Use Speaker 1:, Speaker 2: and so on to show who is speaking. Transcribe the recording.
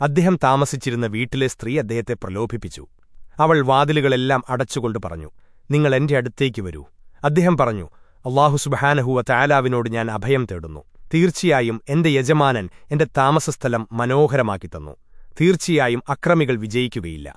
Speaker 1: അദ്ദേഹം താമസിച്ചിരുന്ന വീട്ടിലെ സ്ത്രീ അദ്ദേഹത്തെ പ്രലോഭിപ്പിച്ചു. അവൾ വാതിലുകളെല്ലാം അടച്ചുകൊണ്ട് പറഞ്ഞു നിങ്ങൾ എന്റെ അടുത്തേക്ക് വരൂ. അദ്ദേഹം പറഞ്ഞു അള്ളാഹു സുബഹാനഹുവ താലാവിനോട് ഞാൻ അഭയം തേടുന്നു. തീർച്ചയായും എന്റെ യജമാനൻ എന്റെ താമസസ്ഥലം മനോഹരമാക്കി തന്നു. തീർച്ചയായും അക്രമികൾ വിജയിക്കുകയില്ല.